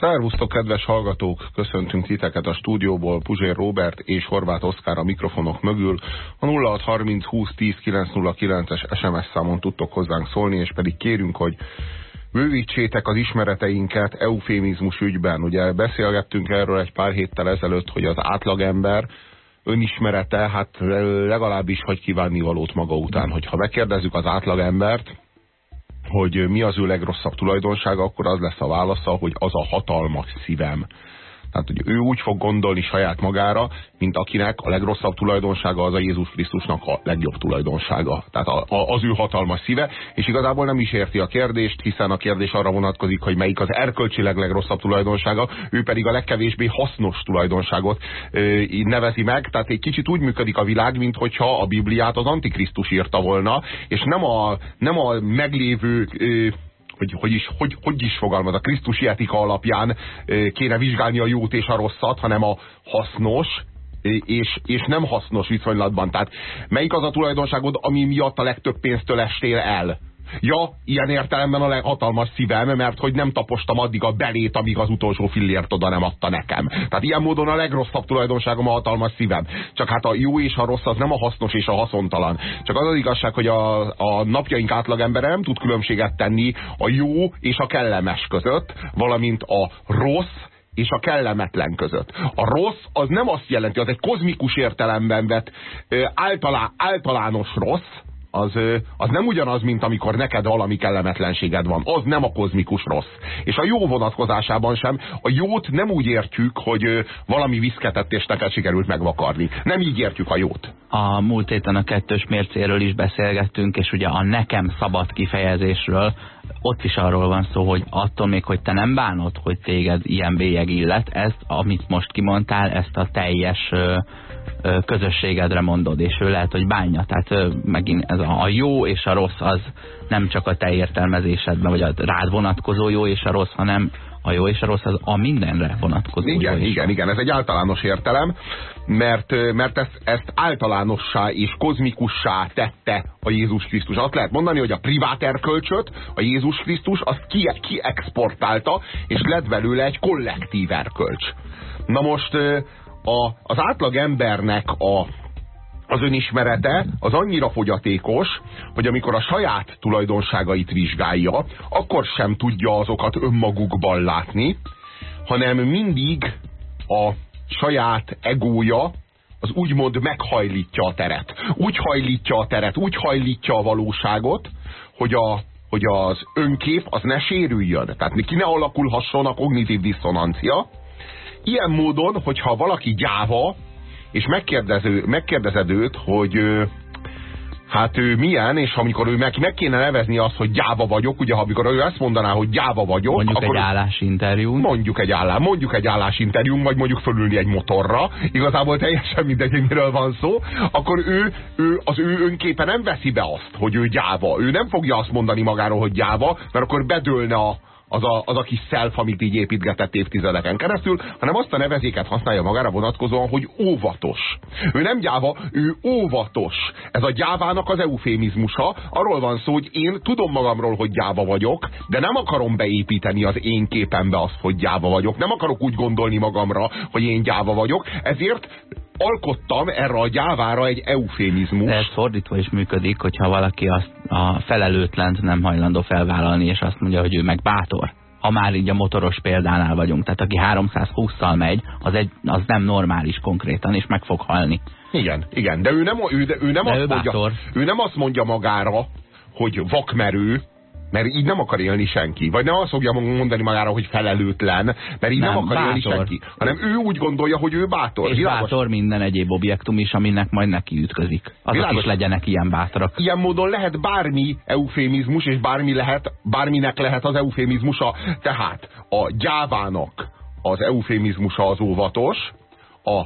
Szervusztok, kedves hallgatók! Köszöntünk titeket a stúdióból Puzsér Robert és Horváth Oszkár a mikrofonok mögül. A 0630 20 10 909-es SMS számon tudtok hozzánk szólni, és pedig kérünk, hogy bővítsétek az ismereteinket eufémizmus ügyben. Ugye beszélgettünk erről egy pár héttel ezelőtt, hogy az átlagember önismerete, hát legalábbis hagy kívánni valót maga után. Hogyha megkérdezzük az átlagembert, hogy mi az ő legrosszabb tulajdonsága, akkor az lesz a válasza, hogy az a hatalmas szívem. Tehát, hogy ő úgy fog gondolni saját magára, mint akinek a legrosszabb tulajdonsága az a Jézus Krisztusnak a legjobb tulajdonsága. Tehát a, a, az ő hatalmas szíve, és igazából nem is érti a kérdést, hiszen a kérdés arra vonatkozik, hogy melyik az erkölcsileg legrosszabb tulajdonsága, ő pedig a legkevésbé hasznos tulajdonságot ö, nevezi meg. Tehát egy kicsit úgy működik a világ, mint hogyha a Bibliát az Antikrisztus írta volna, és nem a, nem a meglévő ö, hogy, hogy, is, hogy, hogy is fogalmaz, a Krisztusi etika alapján kéne vizsgálni a jót és a rosszat, hanem a hasznos, és, és nem hasznos viszonylatban. Tehát melyik az a tulajdonságod, ami miatt a legtöbb pénztől estél el? Ja, ilyen értelemben a leghatalmas szívem, mert hogy nem tapostam addig a belét, amíg az utolsó fillért oda nem adta nekem. Tehát ilyen módon a legrosszabb tulajdonságom a hatalmas szívem. Csak hát a jó és a rossz az nem a hasznos és a haszontalan. Csak az az igazság, hogy a, a napjaink átlagember nem tud különbséget tenni a jó és a kellemes között, valamint a rossz és a kellemetlen között. A rossz az nem azt jelenti, az egy kozmikus értelemben vett általá, általános rossz, az, az nem ugyanaz, mint amikor neked valami kellemetlenséged van. Az nem a kozmikus rossz. És a jó vonatkozásában sem. A jót nem úgy értjük, hogy valami viszketett és neked sikerült megvakarni. Nem így értjük a jót. A múlt héten a kettős mércéről is beszélgettünk, és ugye a nekem szabad kifejezésről, ott is arról van szó, hogy attól még, hogy te nem bánod, hogy téged ilyen bélyeg illet, ezt, amit most kimondtál, ezt a teljes közösségedre mondod, és ő lehet, hogy bánja. Tehát megint ez a, a jó és a rossz az nem csak a te értelmezésedben, vagy a rád vonatkozó jó és a rossz, hanem a jó és a rossz az a mindenre vonatkozó. Igen, jó igen, igen, ez egy általános értelem, mert, mert ezt, ezt általánossá és kozmikussá tette a Jézus Krisztus. Azt lehet mondani, hogy a privát erkölcsöt a Jézus Krisztus azt kiexportálta, ki és lett belőle egy kollektív erkölcs. Na most a, az átlag embernek a, az önismerete az annyira fogyatékos, hogy amikor a saját tulajdonságait vizsgálja, akkor sem tudja azokat önmagukban látni, hanem mindig a saját egója az úgymond meghajlítja a teret. Úgy hajlítja a teret, úgy hajlítja a valóságot, hogy, a, hogy az önkép az ne sérüljön. Tehát ki ne alakulhasson a kognitív diszonancia, Ilyen módon, hogyha valaki gyáva, és megkérdező, megkérdezed őt, hogy hát ő milyen, és amikor ő meg, meg kéne nevezni azt, hogy gyáva vagyok, ugye, amikor ő azt mondaná, hogy gyáva vagyok, mondjuk akkor egy állásinterjú. Mondjuk egy állás, mondjuk egy állásinterjú, vagy mondjuk fölülni egy motorra, igazából teljesen mindegy, miről van szó, akkor ő, ő az ő önképe nem veszi be azt, hogy ő gyáva. Ő nem fogja azt mondani magáról, hogy gyáva, mert akkor bedőlne a, az a, az a kis self, amit így építgetett évtizedeken keresztül, hanem azt a nevezéket használja magára vonatkozóan, hogy óvatos. Ő nem gyáva, ő óvatos. Ez a gyávának az eufémizmusa. Arról van szó, hogy én tudom magamról, hogy gyáva vagyok, de nem akarom beépíteni az én képembe azt, hogy gyáva vagyok. Nem akarok úgy gondolni magamra, hogy én gyáva vagyok. Ezért alkottam erre a gyávára egy eufémizmus. De ez fordítva is működik, hogyha valaki azt a felelőtlent nem hajlandó felvállalni, és azt mondja, hogy ő meg bátor. Ha már így a motoros példánál vagyunk. Tehát aki 320-szal megy, az, egy, az nem normális konkrétan, és meg fog halni. Igen, igen, de ő nem, ő, ő nem, de azt, ő mondja, ő nem azt mondja magára, hogy vakmerő, mert így nem akar élni senki. Vagy nem azt fogja mondani magára, hogy felelőtlen, mert így nem, nem akar bátor. élni senki. Hanem ő úgy gondolja, hogy ő bátor. És Világos? bátor minden egyéb objektum is, aminek majd neki ütközik. Azok Világos. is legyenek ilyen bátrak. Ilyen módon lehet bármi eufémizmus, és bármi lehet, bárminek lehet az eufémizmusa. Tehát a gyávának az eufémizmusa az óvatos, a,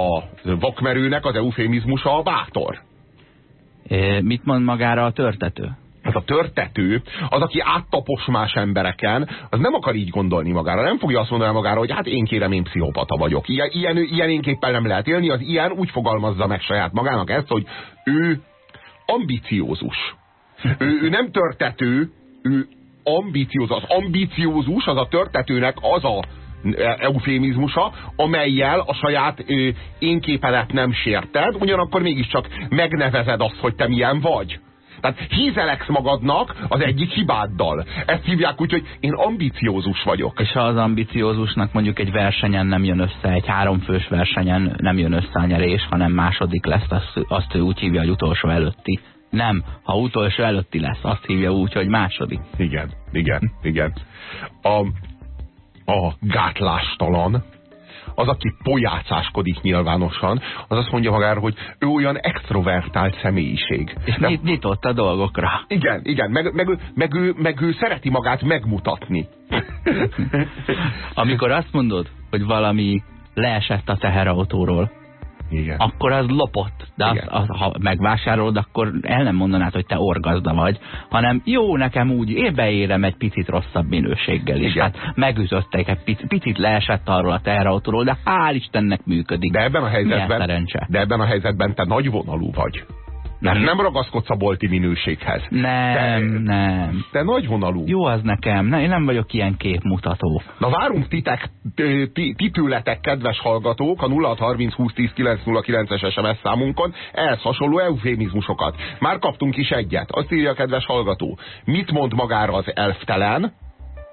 a vakmerőnek az eufémizmusa a bátor. É, mit mond magára a törtető? Az a törtető, az, aki áttapos más embereken, az nem akar így gondolni magára. Nem fogja azt mondani magára, hogy hát én kérem, én pszichopata vagyok. Ilyen, ilyen, ilyen énképpen nem lehet élni. Az ilyen úgy fogalmazza meg saját magának ezt, hogy ő ambiciózus. Ő, ő nem törtető, ő ambiciózus. Az ambiciózus az a törtetőnek az a eufémizmusa, amelyel a saját ö, énképedet nem sérted, ugyanakkor mégiscsak megnevezed azt, hogy te milyen vagy. Tehát hízeleksz magadnak az egyik hibáddal. Ezt hívják úgy, hogy én ambiciózus vagyok. És ha az ambiciózusnak mondjuk egy versenyen nem jön össze, egy háromfős versenyen nem jön össze a nyerés, hanem második lesz, azt, azt ő úgy hívja, hogy utolsó előtti. Nem, ha utolsó előtti lesz, azt hívja úgy, hogy második. Igen, igen, igen. A, a gátlástalan, az, aki pojácáskodik nyilvánosan, az azt mondja magára, hogy ő olyan extrovertált személyiség. És De, nyitott a dolgokra. Igen, igen, meg, meg, meg, ő, meg ő szereti magát megmutatni. Amikor azt mondod, hogy valami leesett a teherautóról, igen. akkor az lopott. De az, az, ha megvásárolod, akkor el nem mondanád, hogy te orgazda vagy, hanem jó, nekem úgy, én beérem egy picit rosszabb minőséggel is. Igen. Hát megütöttek egy picit, picit leesett arról a teherautóról, de hál' Istennek működik. De ebben a helyzetben, de ebben a helyzetben te nagyvonalú vagy. Nem, nem ragaszkodsz a bolti minőséghez. Nem, te, nem. Te nagyvonalú. Jó az nekem, ne, én nem vagyok ilyen képmutató. Na várunk titek, titületek, kedves hallgatók, a 0630 es SMS számunkon ehhez hasonló eufémizmusokat. Már kaptunk is egyet. Azt írja a kedves hallgató. Mit mond magára az elftelen,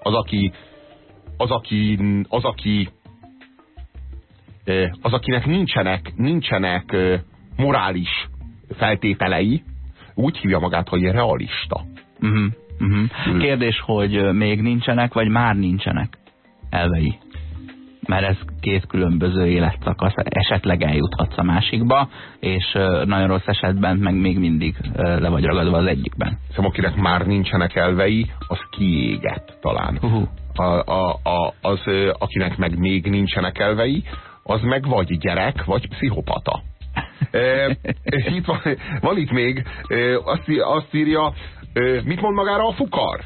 az, aki az, aki, az, aki az, akinek nincsenek, nincsenek morális feltételei, úgy hívja magát, hogy realista. Uh -huh, uh -huh. Kérdés, hogy még nincsenek, vagy már nincsenek elvei? Mert ez két különböző életszakasz, esetleg eljuthatsz a másikba, és nagyon rossz esetben meg még mindig le vagy ragadva az egyikben. Szóval akinek már nincsenek elvei, az kiégett talán. Uh -huh. a, a, a, az, akinek meg még nincsenek elvei, az meg vagy gyerek, vagy pszichopata. E, itt van, van itt még, azt, azt írja, mit mond magára a fukar?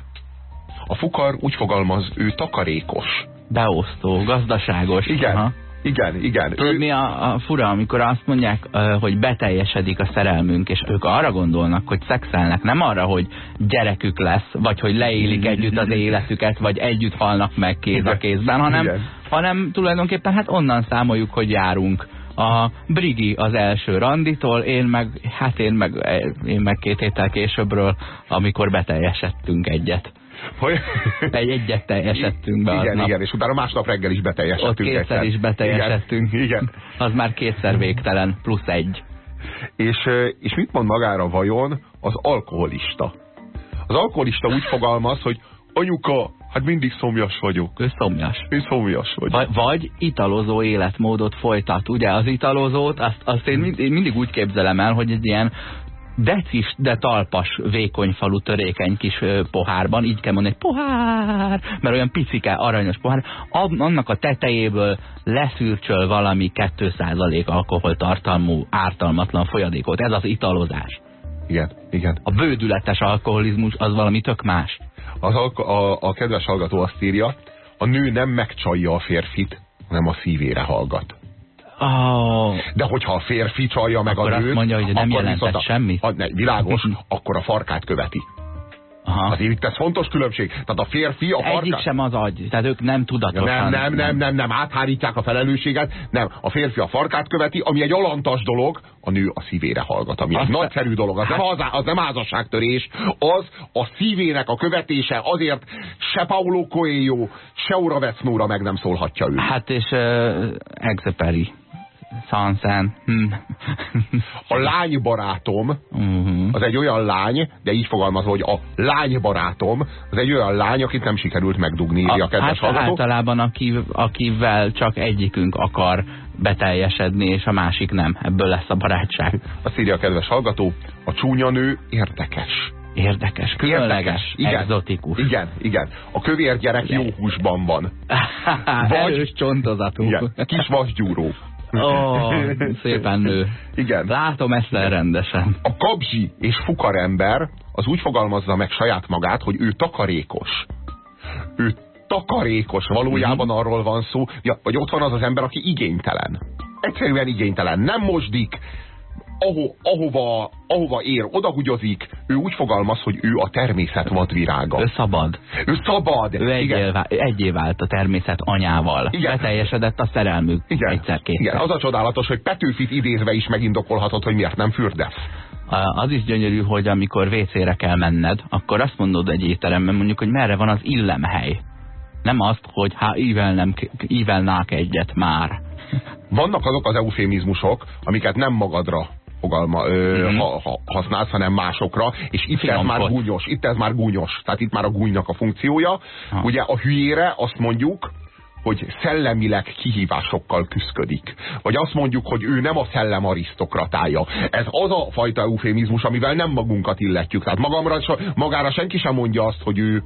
A fukar úgy fogalmaz, ő takarékos. Beosztó, gazdaságos. Igen. Aha. Igen, igen. Tudod, mi a, a fura, amikor azt mondják, hogy beteljesedik a szerelmünk, és ők arra gondolnak, hogy szexelnek, nem arra, hogy gyerekük lesz, vagy hogy leélik együtt az életüket, vagy együtt halnak meg kéz a kézben, hanem, hanem tulajdonképpen hát onnan számoljuk, hogy járunk a Brigi az első randitól, én meg, hát én meg, én meg két héttel későbbről, amikor beteljesedtünk egyet. Hogy? Egy egyet teljesedtünk be Igen, igen, és utána másnap reggel is beteljesedtünk. Ott kétszer egyszer. is beteljesedtünk. Igen, igen. Az már kétszer végtelen, plusz egy. És, és mit mond magára vajon az alkoholista? Az alkoholista úgy fogalmaz, hogy anyuka, Hát mindig szomjas vagyok. Ő szomjas. Én szomjas vagyok. Vagy, vagy italozó életmódot folytat. Ugye az italozót, azt, azt én, mind, én mindig úgy képzelem el, hogy egy ilyen decis, de talpas, vékony falu, törékeny kis pohárban, így kell mondani, pohár, mert olyan picike, aranyos pohár, annak a tetejéből leszűrcsöl valami 2% alkoholtartalmú, ártalmatlan folyadékot. Ez az italozás. Igen, igen. A bődületes alkoholizmus az valami tök más. Az a, a, a kedves hallgató azt írja, a nő nem megcsalja a férfit, hanem a szívére hallgat. Oh. De hogyha a férfi csalja meg akkor a nőt, mondja, hogy nem jelentett semmit? A, ne, világos, akkor a farkát követi. Aha. Azért itt ez fontos különbség. Tehát a férfi a farkát... Egyik sem az agy, tehát ők nem tudatosan. Nem, nem, nem, nem, nem, áthárítják a felelősséget. Nem, a férfi a farkát követi, ami egy alantas dolog, a nő a szívére hallgat, ami Azt egy nagyszerű dolog. Az, hát... nem, az, az nem házasságtörés, az a szívének a követése, azért se Paulo Coelho, se Ura Vecnóra meg nem szólhatja ő. Hát és uh, Exuperi Szanszán. Hm. A lánybarátom uh -huh. az egy olyan lány, de így fogalmazva, hogy a lánybarátom az egy olyan lány, akit nem sikerült megdugni, írja a kedves hát hallgató. általában aki, akivel csak egyikünk akar beteljesedni, és a másik nem. Ebből lesz a barátság. Azt írja a kedves hallgató, a csúnya nő érdekes. Érdekes, különleges, Érdekes. Igen, exotikus. Igen, igen. A kövér gyerek jó húsban van. Vagy, Erős csontozatú. Igen, kis vasgyúró. Oh, szépen nő. Igen. Látom ezt rendesen. A kabzsi és fukarember az úgy fogalmazza meg saját magát, hogy ő takarékos. Ő takarékos. Valójában mm-hmm. arról van szó, ja, vagy ott van az az ember, aki igénytelen. Egyszerűen igénytelen. Nem mosdik, aho, ahova, ahova ér, odahugyozik, ő úgy fogalmaz, hogy ő a természet vadvirága. Ő szabad. Ő szabad. Ő egyé, vált a természet anyával. Igen. Beteljesedett a szerelmük Igen. egyszer Igen, az a csodálatos, hogy Petőfit idézve is megindokolhatod, hogy miért nem fürdesz. Az is gyönyörű, hogy amikor WC-re kell menned, akkor azt mondod egy étteremben mondjuk, hogy merre van az illemhely. Nem azt, hogy hát ívelnem, ívelnák egyet már. Vannak azok az eufémizmusok, amiket nem magadra fogalma, ö, mm. ha, ha, használsz, hanem másokra, és itt Finom ez már gúnyos, itt ez már gúnyos, tehát itt már a gúnynak a funkciója. Ha. Ugye a hülyére azt mondjuk, hogy szellemileg kihívásokkal küzdik. Vagy azt mondjuk, hogy ő nem a szellem arisztokratája. Ez az a fajta eufémizmus, amivel nem magunkat illetjük. Tehát magamra, magára senki sem mondja azt, hogy ő,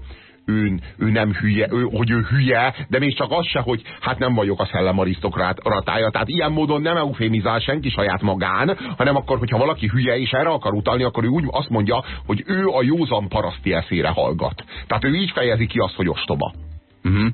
ő, ő nem hülye, ő, hogy ő hülye, de még csak az se, hogy hát nem vagyok a szellem arisztokratája. Tehát ilyen módon nem eufémizál senki saját magán, hanem akkor, hogyha valaki hülye és erre akar utalni, akkor ő úgy azt mondja, hogy ő a józan paraszti eszére hallgat. Tehát ő így fejezi ki azt, hogy ostoba. Uh mhm. -huh.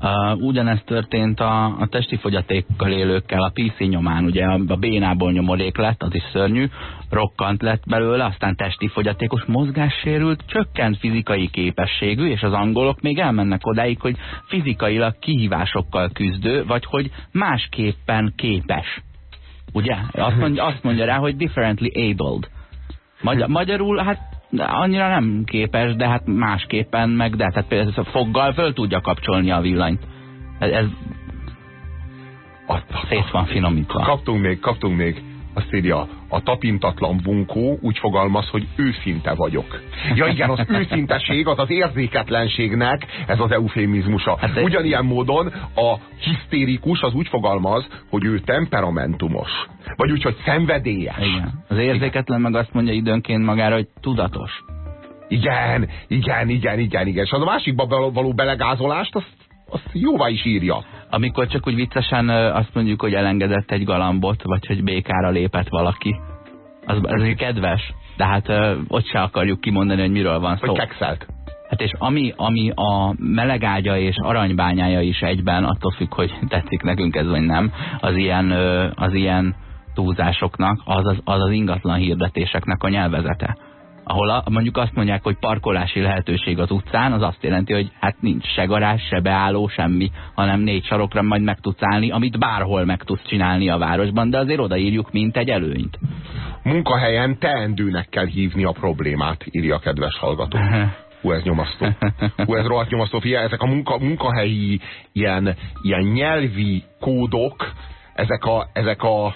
Uh, ugyanezt történt a, a testi fogyatékkal élőkkel, a PC nyomán, ugye a, a bénából nyomorék lett, az is szörnyű, rokkant lett belőle, aztán testi fogyatékos mozgássérült, csökkent fizikai képességű, és az angolok még elmennek odáig, hogy fizikailag kihívásokkal küzdő, vagy hogy másképpen képes. Ugye? Azt mondja, azt mondja rá, hogy differently abled. Magyar, magyarul, hát annyira nem képes, de hát másképpen meg, de tehát például foggal föl tudja kapcsolni a villanyt. Ez, ez szét van finomítva. Kaptunk még, kaptunk még azt írja, a tapintatlan bunkó úgy fogalmaz, hogy őszinte vagyok. Ja igen, az őszinteség, az az érzéketlenségnek, ez az eufémizmusa. Hát Ugyanilyen módon a hisztérikus az úgy fogalmaz, hogy ő temperamentumos. Vagy úgy, hogy szenvedélyes. Igen. Az érzéketlen meg azt mondja időnként magára, hogy tudatos. Igen, igen, igen, igen, igen. És az a másikba való belegázolást, azt, azt jóvá is írja amikor csak úgy viccesen azt mondjuk, hogy elengedett egy galambot, vagy hogy békára lépett valaki. Az, az kedves, de hát ott se akarjuk kimondani, hogy miről van szó. Hogy kekszelt. Hát és ami, ami a melegágya és aranybányája is egyben, attól függ, hogy tetszik nekünk ez vagy nem, az ilyen, az ilyen túlzásoknak, az az, az az ingatlan hirdetéseknek a nyelvezete ahol a, mondjuk azt mondják, hogy parkolási lehetőség az utcán, az azt jelenti, hogy hát nincs se garázs, se beálló, semmi, hanem négy sarokra majd meg tudsz állni, amit bárhol meg tudsz csinálni a városban, de azért odaírjuk, mint egy előnyt. Munkahelyen teendőnek kell hívni a problémát, írja a kedves hallgató. Hú, ez nyomasztó. Hú, ez rohadt nyomasztó. Fia, ezek a munka, munkahelyi ilyen, ilyen nyelvi kódok, ezek a, ezek a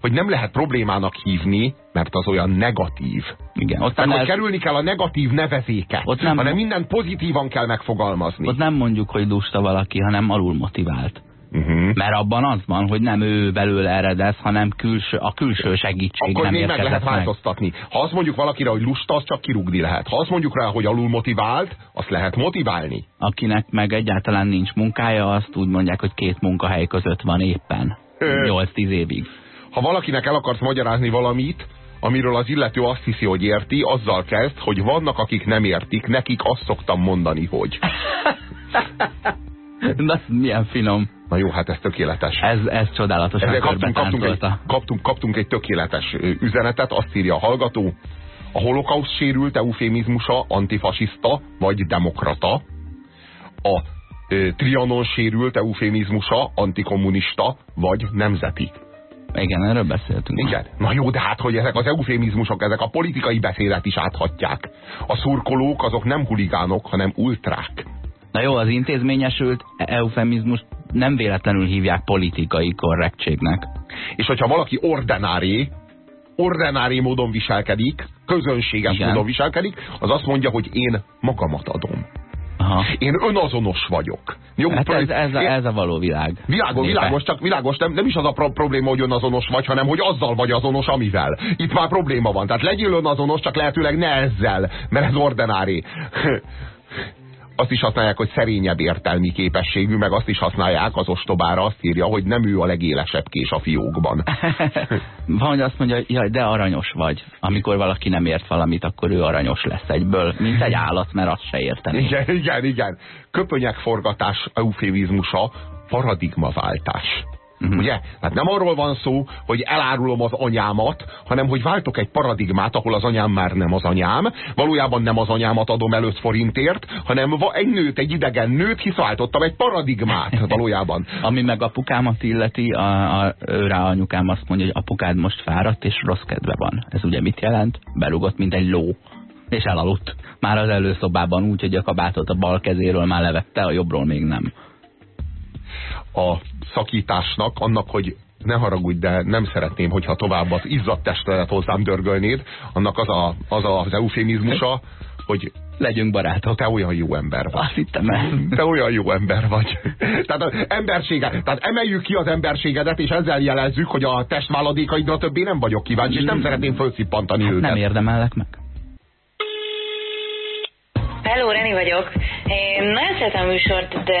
hogy nem lehet problémának hívni, mert az olyan negatív. Igen, ott Tehát, hogy kerülni kell a negatív nevezéket, ott nem, hanem minden pozitívan kell megfogalmazni. Ott nem mondjuk, hogy lusta valaki, hanem alul motivált. Uh mhm. -huh. Mert abban az van, hogy nem ő belőle eredez, hanem külső, a külső segítség Akkor nem még meg lehet meg. változtatni. Ha azt mondjuk valakire, hogy lusta, az csak kirúgni lehet. Ha azt mondjuk rá, hogy alul motivált, azt lehet motiválni. Akinek meg egyáltalán nincs munkája, azt úgy mondják, hogy két munkahely között van éppen. 8-10 évig ha valakinek el akarsz magyarázni valamit, amiről az illető azt hiszi, hogy érti, azzal kezd, hogy vannak, akik nem értik, nekik azt szoktam mondani, hogy. Na, milyen finom. Na jó, hát ez tökéletes. Ez, ez csodálatos. Ezzel kaptunk, kaptunk, egy, kaptunk, kaptunk egy tökéletes üzenetet, azt írja a hallgató. A holokauszt sérült eufémizmusa antifasiszta vagy demokrata. A ö, trianon sérült eufémizmusa antikommunista vagy nemzeti. Igen, erről beszéltünk. Igen. Na jó, de hát, hogy ezek az eufémizmusok, ezek a politikai beszédet is áthatják. A szurkolók azok nem huligánok, hanem ultrák. Na jó, az intézményesült eufemizmus nem véletlenül hívják politikai korrektségnek. És hogyha valaki ordinári, ordinári módon viselkedik, közönséges Igen. módon viselkedik, az azt mondja, hogy én magamat adom. Aha. Én önazonos vagyok. Jó, hát ez, ez, a, ez a való világ. Világos, világos, csak világos, nem, nem is az a pro probléma, hogy önazonos vagy, hanem hogy azzal vagy azonos, amivel. Itt már probléma van. Tehát legyél önazonos, csak lehetőleg ne ezzel, mert ez ordinári. Azt is használják, hogy szerényebb értelmi képességű, meg azt is használják az ostobára, azt írja, hogy nem ő a legélesebb kés a fiókban. Van, hogy azt mondja, jaj, de aranyos vagy. Amikor valaki nem ért valamit, akkor ő aranyos lesz egyből, mint egy állat, mert azt se érteni. Igen, igen, igen. Köpönyekforgatás eufémizmusa, paradigmaváltás. Uh-huh. Ugye? Tehát nem arról van szó, hogy elárulom az anyámat, hanem hogy váltok egy paradigmát, ahol az anyám már nem az anyám. Valójában nem az anyámat adom el 5 forintért, hanem egy nőt, egy idegen nőt, hisz váltottam egy paradigmát valójában. Ami meg apukámat illeti, a, a, rá anyukám azt mondja, hogy apukád most fáradt és rossz kedve van. Ez ugye mit jelent? Berugott, mint egy ló és elaludt. Már az előszobában úgy, hogy a kabátot a bal kezéről már levette, a jobbról még nem. A szakításnak, annak, hogy ne haragudj, de nem szeretném, hogyha tovább az izzadt testedet hozzám dörgölnéd, annak az a, az, a, az eufémizmusa, hogy legyünk barátok. Te olyan jó ember vagy. Azt hittem el. Te olyan jó ember vagy. Tehát az emberséget, tehát emeljük ki az emberségedet, és ezzel jelezzük, hogy a testváladékaidra többé nem vagyok kíváncsi, és nem szeretném felszippantani hát őket. Nem érdemellek meg. Hello, Reni vagyok. Én nagyon szeretem a műsort, de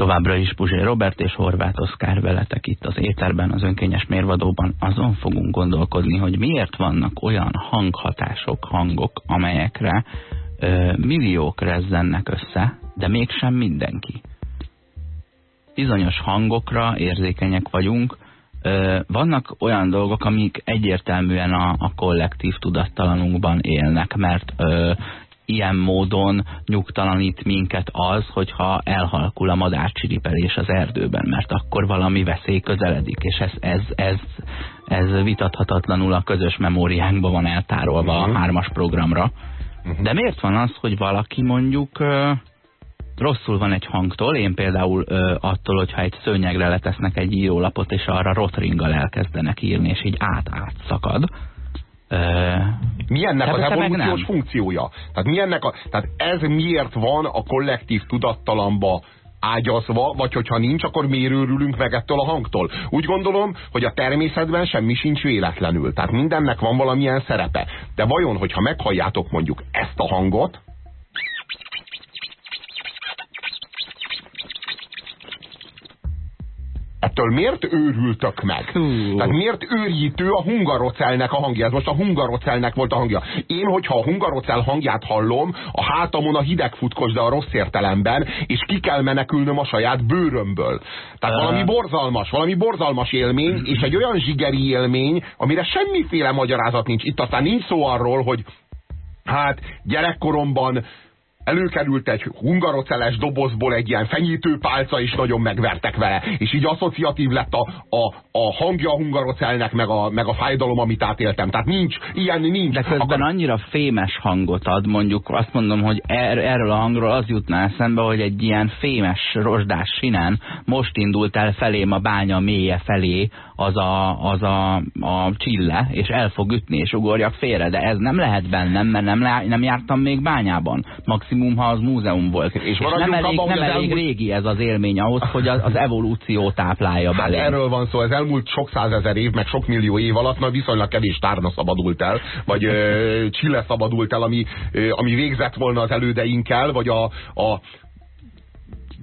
Továbbra is Puzsé Robert és Horváth Oszkár veletek itt az éterben, az önkényes mérvadóban. Azon fogunk gondolkodni, hogy miért vannak olyan hanghatások, hangok, amelyekre ö, milliók rezzennek össze, de mégsem mindenki. Bizonyos hangokra érzékenyek vagyunk, ö, vannak olyan dolgok, amik egyértelműen a, a kollektív tudattalanunkban élnek, mert ö, ilyen módon nyugtalanít minket az, hogyha elhalkul a madárcsiripelés az erdőben, mert akkor valami veszély közeledik, és ez, ez, ez, ez vitathatatlanul a közös memóriánkban van eltárolva uh -huh. a mhm. hármas programra. Uh mhm. -huh. De miért van az, hogy valaki mondjuk rosszul van egy hangtól, én például ö, attól, hogyha egy szőnyegre letesznek egy írólapot, és arra rotringgal elkezdenek írni, és így át-át szakad, mi ennek az evolúciós funkciója? Tehát, mi ennek a, tehát ez miért van a kollektív tudattalamba ágyazva, vagy hogyha nincs, akkor miért őrülünk meg ettől a hangtól? Úgy gondolom, hogy a természetben semmi sincs véletlenül. Tehát mindennek van valamilyen szerepe. De vajon, hogyha meghalljátok mondjuk ezt a hangot, ettől miért őrültök meg? Hú. Tehát miért őrjítő a hungarocelnek a hangja? Ez most a hungarocelnek volt a hangja. Én, hogyha a hungarocel hangját hallom, a hátamon a hideg futkos, de a rossz értelemben, és ki kell menekülnöm a saját bőrömből. Tehát uh. valami borzalmas, valami borzalmas élmény, és egy olyan zsigeri élmény, amire semmiféle magyarázat nincs. Itt aztán nincs szó arról, hogy hát gyerekkoromban előkerült egy hungaroceles dobozból egy ilyen fenyítőpálca, és nagyon megvertek vele. És így asszociatív lett a, a, a hangja a hungarocelnek, meg a, meg a fájdalom, amit átéltem. Tehát nincs, ilyen nincs. De közben Akar... annyira fémes hangot ad, mondjuk azt mondom, hogy er, erről a hangról az jutná eszembe, hogy egy ilyen fémes, rozsdás sinen most indult el felém a bánya mélye felé az a, az a, a csille, és el fog ütni, és ugorjak félre, de ez nem lehet bennem, mert nem, nem jártam még bányában. Maximum, ha az múzeum volt. És, és nem elég, abba, nem elég elmúlt... régi ez az élmény ahhoz, hogy az, az evolúció táplálja hát belé. erről van szó, ez elmúlt sok százezer év, meg sok millió év alatt, na viszonylag kevés tárna szabadult el, vagy ö, csille szabadult el, ami, ö, ami végzett volna az elődeinkkel, vagy a, a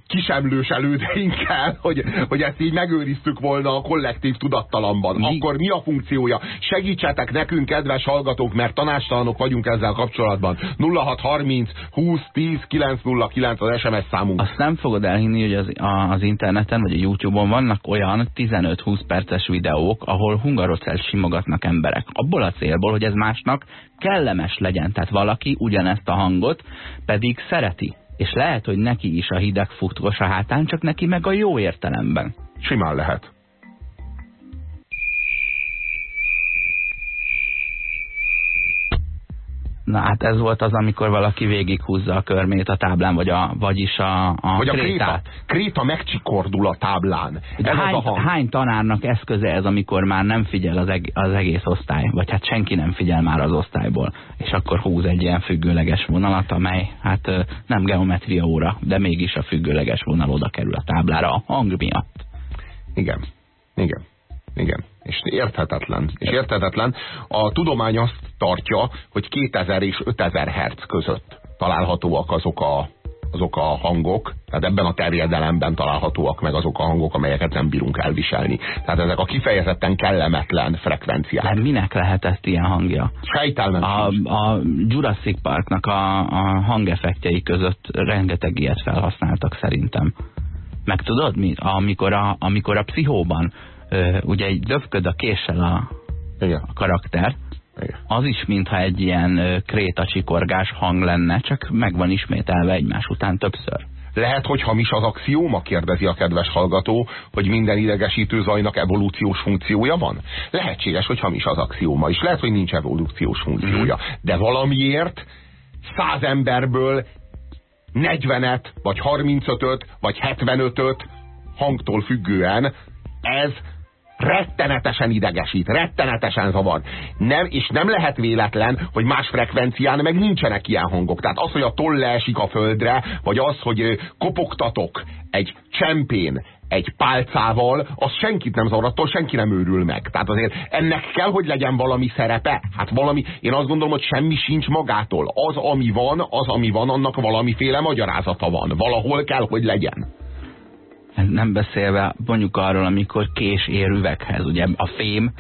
kisemlős elődeinkkel, hogy, hogy ezt így megőriztük volna a kollektív tudattalamban. Mi? Akkor mi a funkciója? Segítsetek nekünk, kedves hallgatók, mert tanástalanok vagyunk ezzel kapcsolatban. 0630 20 10 909 az SMS számunk. Azt nem fogod elhinni, hogy az, a, az interneten vagy a Youtube-on vannak olyan 15-20 perces videók, ahol hungarocelt simogatnak emberek. Abból a célból, hogy ez másnak kellemes legyen. Tehát valaki ugyanezt a hangot pedig szereti és lehet, hogy neki is a hideg futkos a hátán, csak neki meg a jó értelemben. Simán lehet. Na hát ez volt az, amikor valaki végighúzza a körmét a táblán, vagy a, vagyis a, a vagy a kréta. Kréta megcsikordul a táblán. De ez hány, az a hang. hány tanárnak eszköze ez, amikor már nem figyel az, eg az egész osztály, vagy hát senki nem figyel már az osztályból, és akkor húz egy ilyen függőleges vonalat, amely hát nem geometria óra, de mégis a függőleges vonal oda kerül a táblára a hang miatt. Igen, igen, igen. És érthetetlen. És érthetetlen. A tudomány azt tartja, hogy 2000 és 5000 Hz között találhatóak azok a, azok a hangok, tehát ebben a terjedelemben találhatóak meg azok a hangok, amelyeket nem bírunk elviselni. Tehát ezek a kifejezetten kellemetlen frekvenciák. De minek lehetett ilyen hangja? Sejtelmem a, a Jurassic Parknak a, a hangeffektjei között rengeteg ilyet felhasználtak szerintem. Meg tudod mi? Amikor a, amikor a pszichóban ugye egy döfköd a késsel a, Igen. a karakter, Igen. az is mintha egy ilyen krétacsikorgás hang lenne, csak meg van ismételve egymás után többször. Lehet, hogy hamis az axióma, kérdezi a kedves hallgató, hogy minden idegesítő zajnak evolúciós funkciója van? Lehetséges, hogy hamis az axióma, és lehet, hogy nincs evolúciós funkciója. De valamiért száz emberből 40-et, vagy 35-öt, vagy 75-öt hangtól függően ez rettenetesen idegesít, rettenetesen zavar. Nem, és nem lehet véletlen, hogy más frekvencián meg nincsenek ilyen hangok. Tehát az, hogy a toll leesik a földre, vagy az, hogy kopogtatok egy csempén, egy pálcával, az senkit nem zavar, attól senki nem őrül meg. Tehát azért ennek kell, hogy legyen valami szerepe. Hát valami, én azt gondolom, hogy semmi sincs magától. Az, ami van, az, ami van, annak valamiféle magyarázata van. Valahol kell, hogy legyen. Nem beszélve mondjuk arról, amikor kés ér üveghez, ugye a fém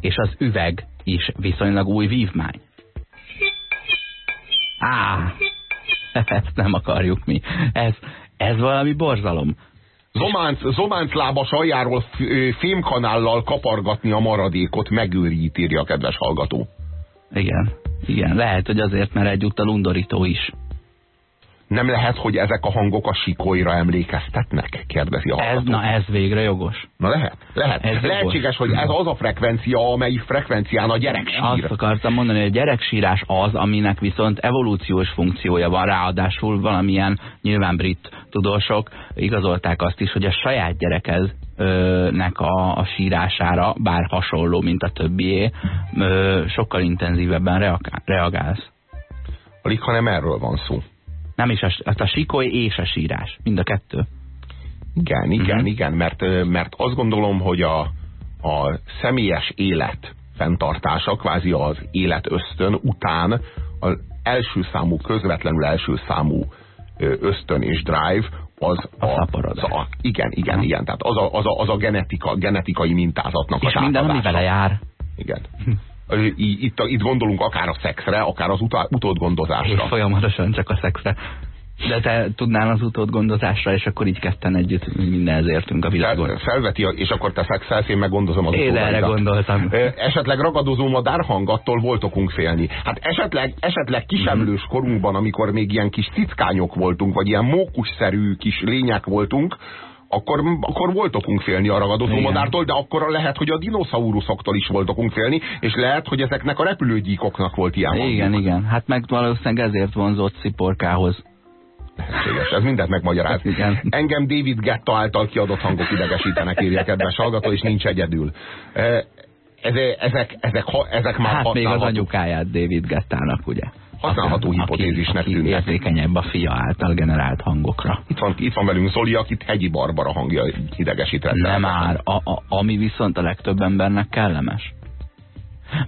és az üveg is viszonylag új vívmány. Á, ezt nem akarjuk mi. Ez, ez valami borzalom. Zománc, zománc lábas aljáról fémkanállal kapargatni a maradékot megőrít, írja a kedves hallgató. Igen, igen, lehet, hogy azért, mert egyúttal undorító is. Nem lehet, hogy ezek a hangok a sikolyra emlékeztetnek? Kérdezi a Ez, na ez végre jogos. Na lehet, lehet. Ez Lehetséges, hogy ez az a frekvencia, amelyik frekvencián a gyerek sír. Azt akartam mondani, hogy a gyereksírás az, aminek viszont evolúciós funkciója van, ráadásul valamilyen nyilván brit tudósok igazolták azt is, hogy a saját gyerekeznek a, a sírására, bár hasonló, mint a többié, ö, sokkal intenzívebben reagál, reagálsz. Alig, hanem erről van szó. Nem is a, hát a sikoly és a sírás, mind a kettő. Igen, igen, Mhm. igen, mert, mert azt gondolom, hogy a, a személyes élet fenntartása, kvázi az élet ösztön után az első számú, közvetlenül első számú ösztön és drive az A szaporodás. az a, igen, igen, Aha. igen, tehát az a, az a, az a genetika, genetikai mintázatnak És az minden, ami vele jár. Igen. Itt, itt gondolunk akár a szexre, akár az utá, utódgondozásra. folyamatosan csak a szexre. De te tudnál az utódgondozásra, és akkor így ketten együtt mindenhez értünk a világon. Fel, felveti, és akkor te szexelsz, én meg gondozom az Én erre utódaidat. gondoltam. Ö, Esetleg ragadozó madárhang, attól volt okunk félni. Hát esetleg, esetleg kisemlős Mhm. korunkban, amikor még ilyen kis cickányok voltunk, vagy ilyen mókusszerű kis lények voltunk, akkor, akkor volt okunk félni a ragadozó madártól, de akkor lehet, hogy a dinoszauruszoktól is volt okunk félni, és lehet, hogy ezeknek a repülőgyíkoknak volt ilyen. Igen, igen. Hát meg valószínűleg ezért vonzott sziporkához. Lehetséges, ez mindent megmagyaráz. Igen. Engem David Getta által kiadott hangok idegesítenek, írja kedves hallgató, és nincs egyedül. E, Ezek, ezek, ezek, ezek már Hát még az anyukáját David Gettának, ugye? Használható Aki- hipotézisnek aki tűnnek. érzékenyebb a fia által generált hangokra. Itt van, itt van velünk Zoli, akit Hegyi Barbara hangja idegesít Nem már, a, a, ami viszont a legtöbb embernek kellemes.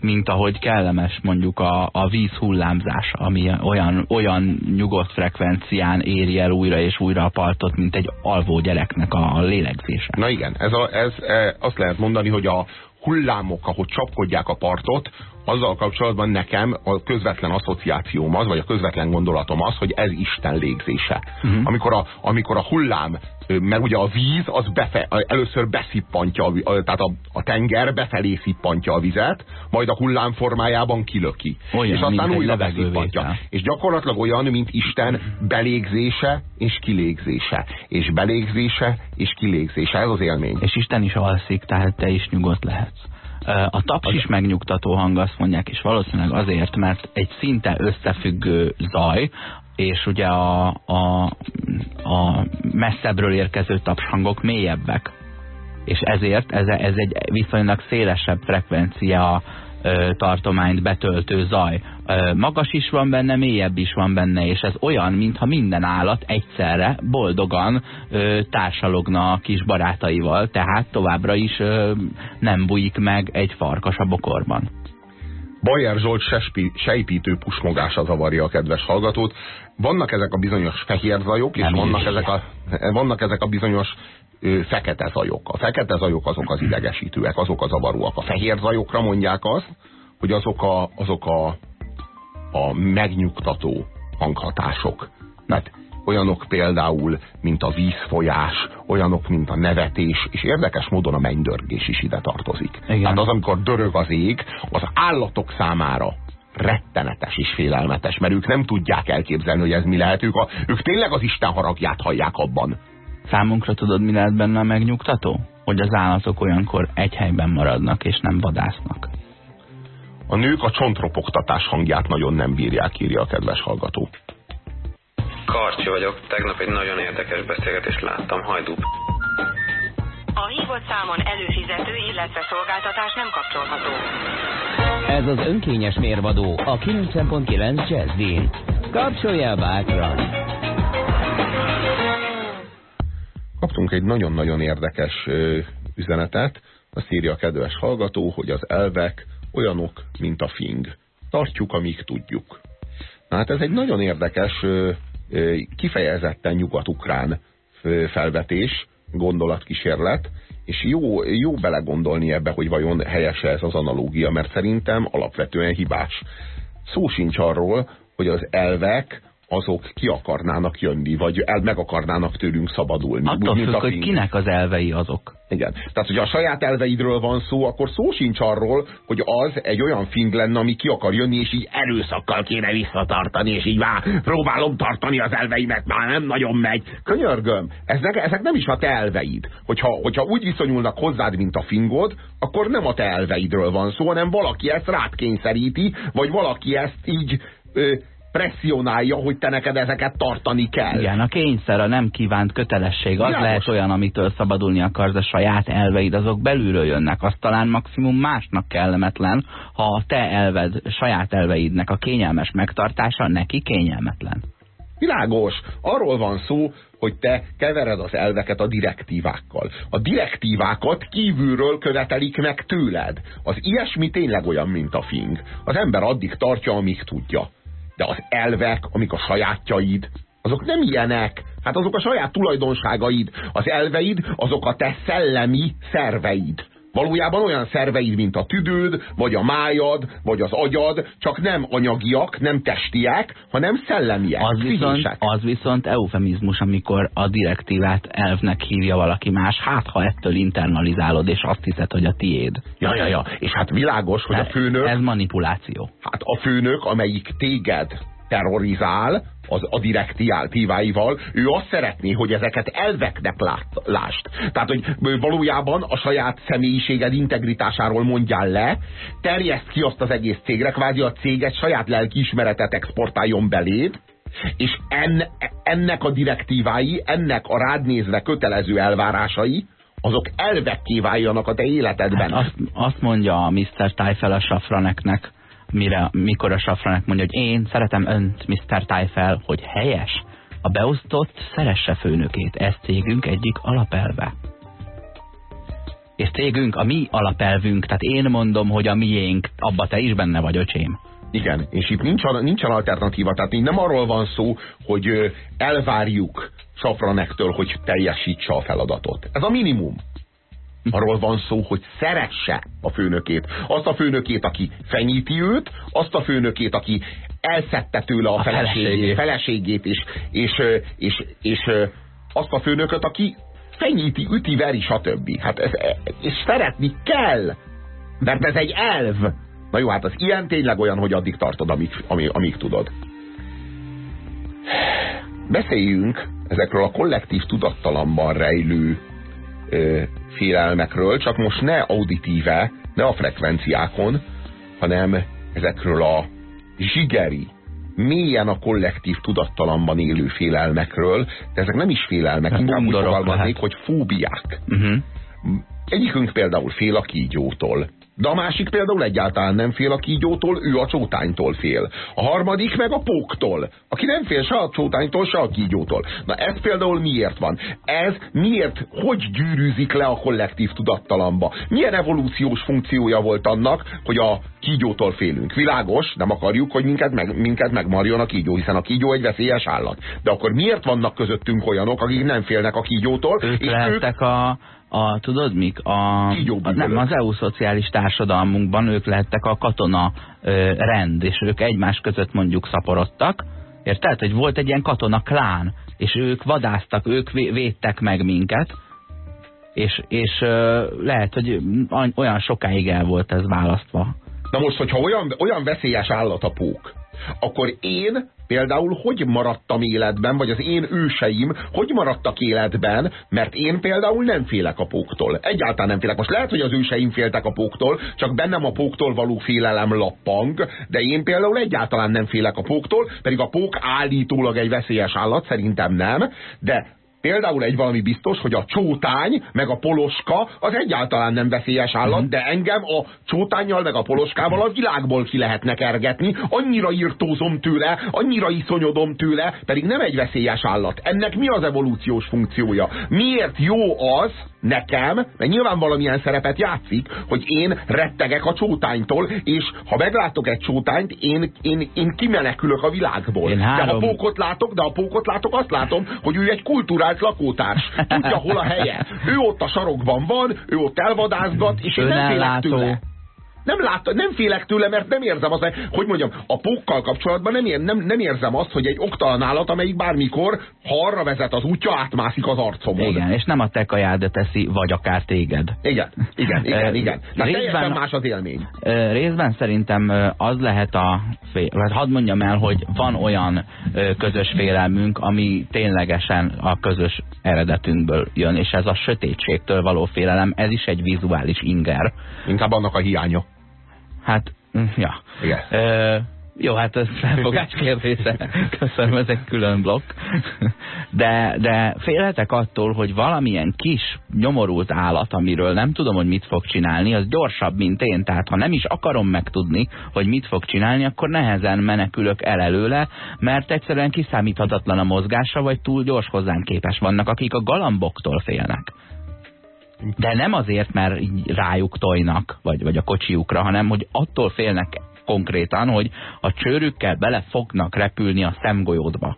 Mint ahogy kellemes mondjuk a, a víz hullámzás, ami olyan, olyan nyugodt frekvencián éri el újra és újra a partot, mint egy alvó gyereknek a, a lélegzése. Na igen, ez, a, ez e, azt lehet mondani, hogy a hullámok, ahogy csapkodják a partot, azzal kapcsolatban nekem a közvetlen asszociációm az, vagy a közvetlen gondolatom az, hogy ez Isten légzése. Mhm. Amikor, a, amikor a hullám, mert ugye a víz az befe, először beszippantja, a tehát a, a tenger befelé szippantja a vizet, majd a hullám formájában kilöki. Olyan, és aztán újra beszippantja. És gyakorlatilag olyan, mint Isten belégzése és kilégzése. És belégzése és kilégzése. Ez az élmény. És Isten is alszik, tehát te is nyugodt lehetsz. A taps is megnyugtató hang, azt mondják, és valószínűleg azért, mert egy szinte összefüggő zaj, és ugye a, a, a messzebbről érkező tapshangok mélyebbek. És ezért ez, ez egy viszonylag szélesebb frekvencia tartományt betöltő zaj. Magas is van benne, mélyebb is van benne, és ez olyan, mintha minden állat egyszerre boldogan társalogna a kis barátaival, tehát továbbra is nem bujik meg egy farkas a bokorban. Bajer Zsolt sejpítő pusmogása zavarja a kedves hallgatót. Vannak ezek a bizonyos fehér zajok, és vannak ezek, a, vannak ezek a bizonyos fekete zajok. A fekete zajok azok az idegesítőek, azok a zavaróak. A fehér zajokra mondják azt, hogy azok a, azok a, a megnyugtató hanghatások. Mert olyanok például, mint a vízfolyás, olyanok, mint a nevetés, és érdekes módon a mennydörgés is ide tartozik. Igen. Tehát az, amikor dörög az ég, az állatok számára rettenetes és félelmetes, mert ők nem tudják elképzelni, hogy ez mi lehet. Ők, a, ők tényleg az Isten haragját hallják abban. Számunkra tudod, mi lehet benne a megnyugtató? Hogy az állatok olyankor egy helyben maradnak, és nem vadásznak. A nők a csontropogtatás hangját nagyon nem bírják, írja a kedves hallgató. Karcsi vagyok, tegnap egy nagyon érdekes beszélgetést láttam, hajdú. A hívott számon előfizető, illetve szolgáltatás nem kapcsolható. Ez az önkényes mérvadó a 90.9 Jazzin. Kapcsolja bátran! Kaptunk egy nagyon-nagyon érdekes üzenetet. Azt írja a kedves hallgató, hogy az elvek olyanok, mint a fing. Tartjuk, amíg tudjuk. Na hát ez egy nagyon érdekes kifejezetten nyugat-ukrán felvetés, gondolatkísérlet, és jó, jó belegondolni ebbe, hogy vajon helyese ez az analógia, mert szerintem alapvetően hibás. Szó sincs arról, hogy az elvek azok ki akarnának jönni, vagy el, meg akarnának tőlünk szabadulni. Attól függ, hogy kinek az elvei azok. Igen. Tehát, hogyha a saját elveidről van szó, akkor szó sincs arról, hogy az egy olyan fing lenne, ami ki akar jönni, és így erőszakkal kéne visszatartani, és így már próbálom tartani az elveimet, már nem nagyon megy. Könyörgöm, ezek, ezek nem is a te elveid. Hogyha, hogyha úgy viszonyulnak hozzád, mint a fingod, akkor nem a te elveidről van szó, hanem valaki ezt rád kényszeríti, vagy valaki ezt így... Ö, presszionálja, hogy te neked ezeket tartani kell. Igen, a kényszer, a nem kívánt kötelesség, az ja, lehet olyan, amitől szabadulni akarsz, a saját elveid, azok belülről jönnek. Az talán maximum másnak kellemetlen, ha a te elved, saját elveidnek a kényelmes megtartása neki kényelmetlen. Világos. Arról van szó, hogy te kevered az elveket a direktívákkal. A direktívákat kívülről követelik meg tőled. Az ilyesmi tényleg olyan, mint a fing. Az ember addig tartja, amíg tudja de az elvek, amik a sajátjaid, azok nem ilyenek. Hát azok a saját tulajdonságaid. Az elveid, azok a te szellemi szerveid. Valójában olyan szerveid, mint a tüdőd, vagy a májad, vagy az agyad, csak nem anyagiak, nem testiek, hanem szellemiek. Az viszont, az viszont eufemizmus, amikor a direktívát elvnek hívja valaki más, hát ha ettől internalizálod, és azt hiszed, hogy a tiéd. Ja, ja, ja, és hát világos, hogy De a főnök... Ez manipuláció. Hát a főnök, amelyik téged terrorizál az, a direktíváival, ő azt szeretné, hogy ezeket elveknek lát, lást. Tehát, hogy valójában a saját személyiséged integritásáról mondjál le, terjeszt ki azt az egész cégre, kvázi a céget saját lelkiismeretet exportáljon beléd, és en, ennek a direktívái, ennek a rád nézve kötelező elvárásai, azok elvekké váljanak a te életedben. Hát azt, azt mondja a Mr. Tyfel a Safraneknek, mire, mikor a Safranek mondja, hogy én szeretem önt, Mr. Tyfel, hogy helyes. A beosztott szeresse főnökét. Ez cégünk egyik alapelve. És cégünk a mi alapelvünk, tehát én mondom, hogy a miénk, abba te is benne vagy, öcsém. Igen, és itt nincs, nincsen alternatíva, tehát így nem arról van szó, hogy elvárjuk Safranektől, hogy teljesítse a feladatot. Ez a minimum. Arról van szó, hogy szeresse a főnökét. Azt a főnökét, aki fenyíti őt, azt a főnökét, aki elszette tőle a, a feleségét, feleségét és, és, és, és, és azt a főnököt, aki fenyíti, üti, veri, stb. Hát ez, és szeretni kell, mert ez egy elv. Na jó, hát az ilyen tényleg olyan, hogy addig tartod, amíg, amíg, amíg tudod. Beszéljünk ezekről a kollektív tudattalamban rejlő ö, félelmekről, csak most ne auditíve, ne a frekvenciákon, hanem ezekről a zsigeri, mélyen a kollektív tudattalamban élő félelmekről, de ezek nem is félelmek, hát inkább úgy fogalmaznék, hogy fóbiák. Uh mhm. -huh. Egyikünk például fél a kígyótól. De a másik például egyáltalán nem fél a kígyótól, ő a csótánytól fél. A harmadik meg a póktól, aki nem fél se a csótánytól, se a kígyótól. Na ez például miért van? Ez miért, hogy gyűrűzik le a kollektív tudattalamba? Milyen evolúciós funkciója volt annak, hogy a kígyótól félünk? Világos, nem akarjuk, hogy minket, meg, minket megmarjon a kígyó, hiszen a kígyó egy veszélyes állat. De akkor miért vannak közöttünk olyanok, akik nem félnek a kígyótól? Ők és lehettek ők... a, a, tudod mik? A, a, nem, az EU szociális társadalmunkban ők lehettek a katona ö, rend, és ők egymás között mondjuk szaporodtak, érted? Hogy volt egy ilyen katona klán, és ők vadáztak, ők vé védtek meg minket, és, és ö, lehet, hogy olyan sokáig el volt ez választva. Na most, hogyha olyan, olyan veszélyes állat a pók, akkor én például hogy maradtam életben, vagy az én őseim hogy maradtak életben, mert én például nem félek a póktól. Egyáltalán nem félek. Most lehet, hogy az őseim féltek a póktól, csak bennem a póktól való félelem lappang, de én például egyáltalán nem félek a póktól, pedig a pók állítólag egy veszélyes állat, szerintem nem, de Például egy valami biztos, hogy a csótány meg a poloska az egyáltalán nem veszélyes állat, mm. de engem a csótányjal meg a poloskával a világból ki lehetne kergetni. Annyira írtózom tőle, annyira iszonyodom tőle, pedig nem egy veszélyes állat. Ennek mi az evolúciós funkciója? Miért jó az, nekem, mert nyilván valamilyen szerepet játszik, hogy én rettegek a csótánytól, és ha meglátok egy csótányt, én, én, én kimenekülök a világból. Én három... De ha pókot látok, de ha pókot látok, azt látom, hogy ő egy kulturált lakótárs. Tudja, hol a helye. Ő ott a sarokban van, ő ott elvadázgat, és én nem félek tőle nem látta, nem félek tőle, mert nem érzem azt, hogy mondjam, a pókkal kapcsolatban nem, ér, nem, nem érzem azt, hogy egy oktalan állat, amelyik bármikor, ha arra vezet az útja, átmászik az arcomon. Igen, és nem a te kajád teszi, vagy akár téged. Igen, igen, igen, igen. Tehát részben, más az élmény. Részben szerintem az lehet a, vagy hadd mondjam el, hogy van olyan közös félelmünk, ami ténylegesen a közös eredetünkből jön, és ez a sötétségtől való félelem, ez is egy vizuális inger. Inkább annak a hiánya. Hát, mm, ja. Igen. E, jó, hát ez felfogás kérdése. Köszönöm, ez egy külön blokk. De, de félhetek attól, hogy valamilyen kis nyomorult állat, amiről nem tudom, hogy mit fog csinálni, az gyorsabb, mint én. Tehát ha nem is akarom megtudni, hogy mit fog csinálni, akkor nehezen menekülök el előle, mert egyszerűen kiszámíthatatlan a mozgása, vagy túl gyors hozzám képes vannak, akik a galamboktól félnek. De nem azért, mert rájuk tojnak, vagy, vagy a kocsiukra, hanem hogy attól félnek konkrétan, hogy a csőrükkel bele fognak repülni a szemgolyódba.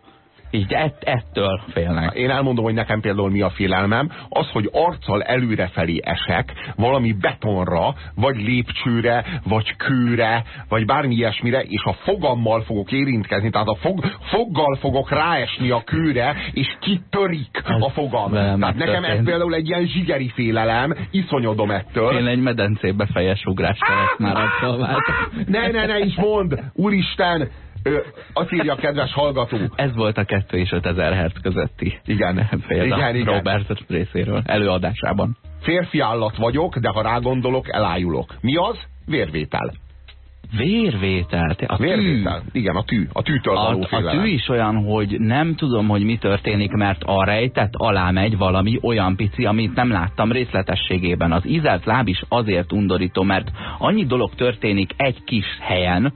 Így ett, ettől félnek. Én elmondom, hogy nekem például mi a félelmem, az, hogy arccal előrefelé esek valami betonra, vagy lépcsőre, vagy kőre, vagy bármi ilyesmire, és a fogammal fogok érintkezni, tehát a fog, foggal fogok ráesni a kőre, és kitörik ez a fogam. Tehát nekem ez például egy ilyen zsigeri félelem, iszonyodom ettől. Én egy medencébe fejes ugrást már arccal Ne, ne, ne is mond! Úristen! Ő, azt írja a kedves hallgató. Ez volt a 2 és 5000 Hz közötti igen. igen, igen. Robert részéről előadásában. Férfi állat vagyok, de ha rágondolok, elájulok. Mi az? Vérvétel. Vérvétel. A Vérvétel. Tű. Igen, a tű. A tűtől való a, a tű is olyan, hogy nem tudom, hogy mi történik, mert a rejtett alá megy valami olyan pici, amit nem láttam részletességében. Az ízelt láb is azért undorító, mert annyi dolog történik egy kis helyen,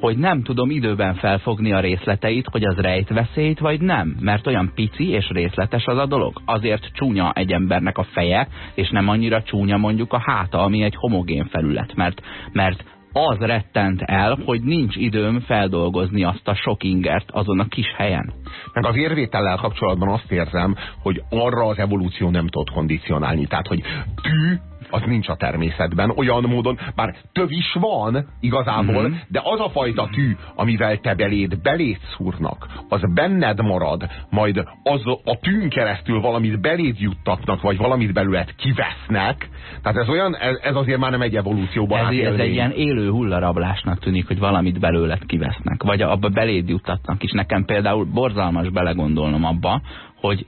hogy nem tudom időben felfogni a részleteit, hogy az rejt veszélyt, vagy nem. Mert olyan pici és részletes az a dolog. Azért csúnya egy embernek a feje, és nem annyira csúnya mondjuk a háta, ami egy homogén felület. Mert, mert az rettent el, hogy nincs időm feldolgozni azt a sok ingert azon a kis helyen. Meg az érvétellel kapcsolatban azt érzem, hogy arra az evolúció nem tud kondicionálni. Tehát, hogy tű az nincs a természetben, olyan módon, bár töv is van igazából, mm -hmm. de az a fajta tű, amivel te beléd belét szúrnak, az benned marad, majd az a tűn keresztül valamit beléd juttatnak, vagy valamit belőled kivesznek, tehát ez olyan, ez, ez azért már nem egy evolúcióban ez, ez egy ilyen élő hullarablásnak tűnik, hogy valamit belőled kivesznek, vagy abba beléd juttatnak is. Nekem például borzalmas belegondolnom abba, hogy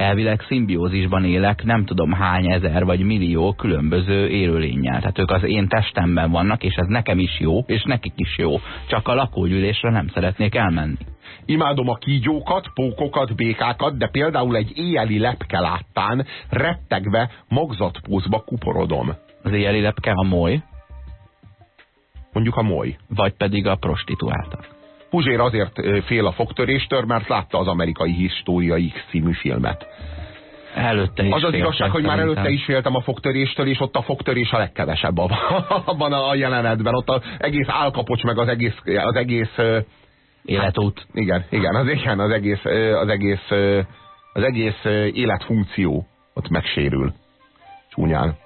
elvileg szimbiózisban élek nem tudom hány ezer vagy millió különböző élőlényel. Tehát ők az én testemben vannak, és ez nekem is jó, és nekik is jó. Csak a lakógyűlésre nem szeretnék elmenni. Imádom a kígyókat, pókokat, békákat, de például egy éjjeli lepke láttán rettegve magzatpózba kuporodom. Az éjjeli lepke a moly, Mondjuk a moly. vagy pedig a prostituáltak. Puzsér azért fél a fogtöréstől, mert látta az amerikai História X című filmet. Előtte is Az az igazság, hogy már szerintem. előtte is féltem a fogtöréstől, és ott a fogtörés a legkevesebb abban a jelenetben. Ott az egész álkapocs, meg az egész, az egész Életút. igen, igen, az, igen, az egész, az egész, az egész életfunkció ott megsérül. Csúnyán.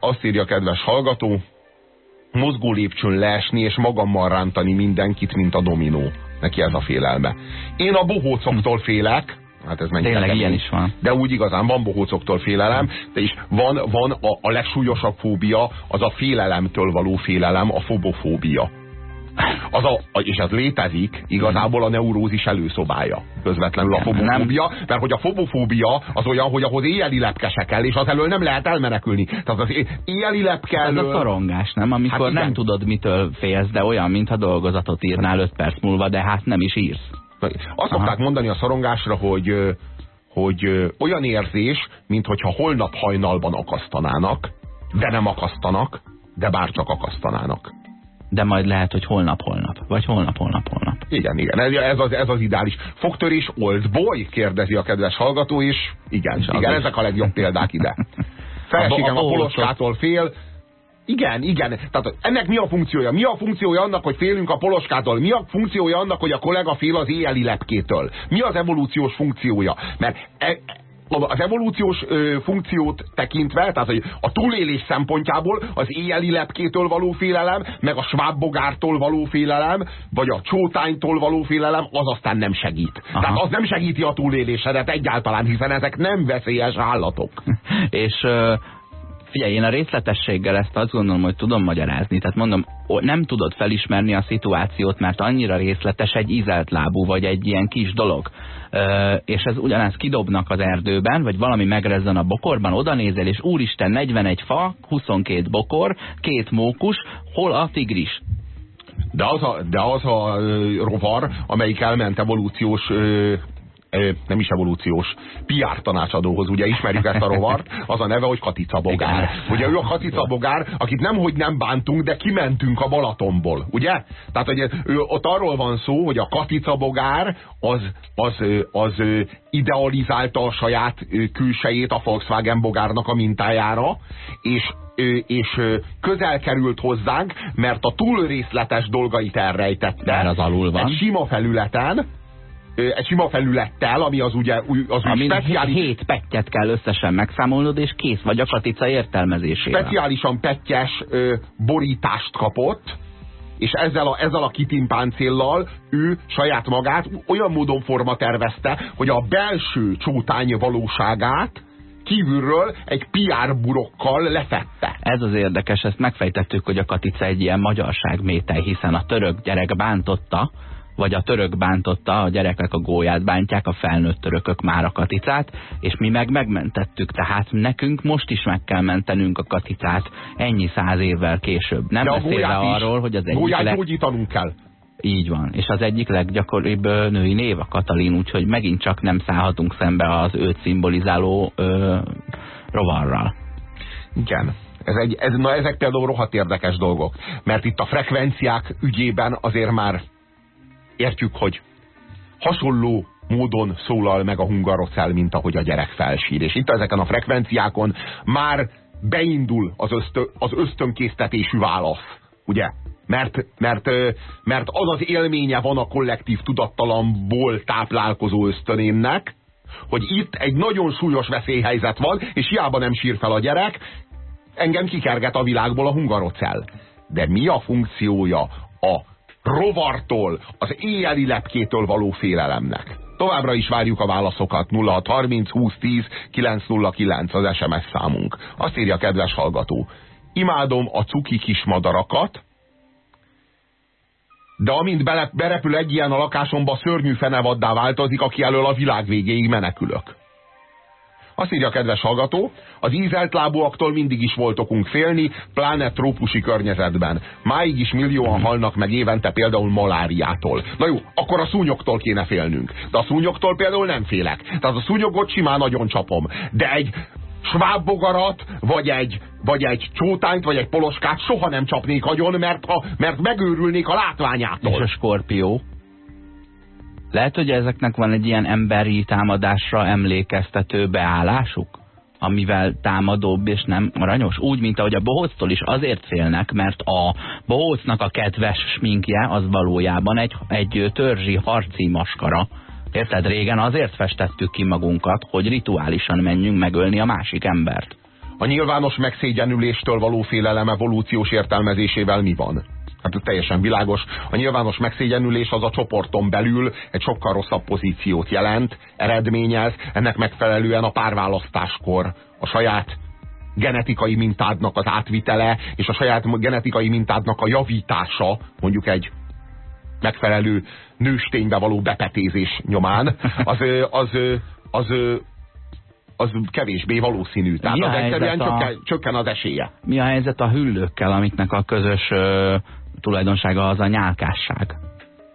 Azt írja a kedves hallgató, mozgó lépcsőn leesni és magammal rántani mindenkit, mint a dominó. Neki ez a félelme. Én a bohócoktól félek, hát ez mennyire Tényleg ilyen is van. De úgy igazán van bohócoktól félelem, de is van, van a, a legsúlyosabb fóbia, az a félelemtől való félelem, a fobofóbia. Az a, és ez létezik igazából a neurózis előszobája. Közvetlenül a Nem, fobofóbia, mert hogy a fobofóbia az olyan, hogy ahhoz éjjeli lepke se kell, és az elől nem lehet elmenekülni. Tehát az éjjeli lepke Ez a elől... szorongás, nem? Amikor Hát igen. nem tudod, mitől félsz, de olyan, mintha dolgozatot írnál 5 perc múlva, de hát nem is írsz. Azt szokták mondani a szorongásra, hogy, hogy olyan érzés, mintha holnap hajnalban akasztanának, de nem akasztanak, de bárcsak akasztanának. De majd lehet, hogy holnap-holnap. Vagy holnap-holnap-holnap. Igen, igen, ez, az, ez az ideális. Fogtörés old boy? kérdezi a kedves hallgató, és igen, És igen is. ezek a legjobb példák ide. Feleségem A a bo- a poloskától fél, igen, igen. Tehát ennek mi a funkciója? Mi a funkciója annak, hogy félünk a poloskától? Mi a funkciója annak, hogy a kollega fél az éjjeli lepkétől? Mi az evolúciós funkciója? Mert e, az evolúciós ö, funkciót tekintve, tehát a túlélés szempontjából az éjjeli lepkétől való félelem, meg a svábbogártól való félelem, vagy a csótánytól való félelem, az aztán nem segít. Aha. Tehát az nem segíti a túlélésedet egyáltalán, hiszen ezek nem veszélyes állatok. És ö, figyelj, én a részletességgel ezt azt gondolom, hogy tudom magyarázni. Tehát mondom, nem tudod felismerni a szituációt, mert annyira részletes egy ízelt lábú, vagy egy ilyen kis dolog. És ez ugyanez kidobnak az erdőben, vagy valami megrezzen a bokorban, oda nézel, és úristen, 41 fa, 22 bokor, két mókus, hol a tigris? De az a, de az a rovar, amelyik elment evolúciós nem is evolúciós, PR tanácsadóhoz, ugye ismerjük ezt a rovart, az a neve, hogy Katica Bogár. Ugye ő a Katica Bogár, akit nem, hogy nem bántunk, de kimentünk a Balatonból, ugye? Tehát, hogy ő, ott arról van szó, hogy a Katica Bogár az, az, az ö, idealizálta a saját külsejét a Volkswagen Bogárnak a mintájára, és és közel került hozzánk, mert a túl részletes dolgait elrejtette. Mert az alul van. Egy sima felületen, egy sima felülettel, ami az ugye az úgy speciális, hét pettyet kell összesen megszámolnod, és kész vagy a katica értelmezésére. speciálisan pettyes ö, borítást kapott, és ezzel a, ezzel a kitimpáncéllal ő saját magát olyan módon forma tervezte, hogy a belső csótány valóságát kívülről egy PR burokkal lefette. Ez az érdekes, ezt megfejtettük, hogy a katica egy ilyen magyarságmétel, hiszen a török gyerek bántotta, vagy a török bántotta, a gyerekek a gólyát bántják, a felnőtt törökök már a katicát, és mi meg megmentettük, tehát nekünk most is meg kell mentenünk a katicát ennyi száz évvel később. Nem beszélve gólyát is, arról, hogy az egyik leg... gyógyítanunk kell. Így van, és az egyik leggyakoribb női név a Katalin, úgyhogy megint csak nem szállhatunk szembe az őt szimbolizáló ö, rovarral. Igen. Ez egy, ez, na ezek például rohadt érdekes dolgok. Mert itt a frekvenciák ügyében azért már értjük, hogy hasonló módon szólal meg a hungarocell, mint ahogy a gyerek felsír. És itt ezeken a frekvenciákon már beindul az, ösztö, az ösztönkésztetésű válasz. Ugye? Mert, mert, mert az az élménye van a kollektív tudattalamból táplálkozó ösztönémnek, hogy itt egy nagyon súlyos veszélyhelyzet van, és hiába nem sír fel a gyerek, engem kikerget a világból a hungarocell. De mi a funkciója a rovartól, az éjjeli lepkétől való félelemnek? Továbbra is várjuk a válaszokat 0630 2010 909 az SMS számunk. Azt írja a kedves hallgató. Imádom a cuki kis madarakat, de amint bele, berepül egy ilyen a lakásomba, szörnyű fenevaddá változik, aki elől a világ végéig menekülök. Azt írja a kedves hallgató, az ízelt lábúaktól mindig is volt okunk félni, pláne trópusi környezetben. Máig is millióan halnak meg évente például maláriától. Na jó, akkor a szúnyoktól kéne félnünk. De a szúnyoktól például nem félek. Tehát a szúnyogot simán nagyon csapom. De egy svábbogarat, vagy egy, vagy egy csótányt, vagy egy poloskát soha nem csapnék agyon, mert, ha, mert megőrülnék a látványától. És a skorpió? Lehet, hogy ezeknek van egy ilyen emberi támadásra emlékeztető beállásuk? amivel támadóbb és nem aranyos. Úgy, mint ahogy a bohóctól is azért félnek, mert a bohócnak a kedves sminkje az valójában egy, egy törzsi harci maskara. Érted? Régen azért festettük ki magunkat, hogy rituálisan menjünk megölni a másik embert. A nyilvános megszégyenüléstől való félelem evolúciós értelmezésével mi van? Hát teljesen világos. A nyilvános megszégyenülés az a csoporton belül egy sokkal rosszabb pozíciót jelent, eredményez, ennek megfelelően a párválasztáskor a saját genetikai mintádnak az átvitele, és a saját genetikai mintádnak a javítása, mondjuk egy megfelelő nősténybe való bepetézés nyomán, az, az, az, az, az kevésbé valószínű. Tehát az egyszerűen a... csökken, csökken az esélye. Mi a helyzet a hüllőkkel, amiknek a közös tulajdonsága az a nyálkásság.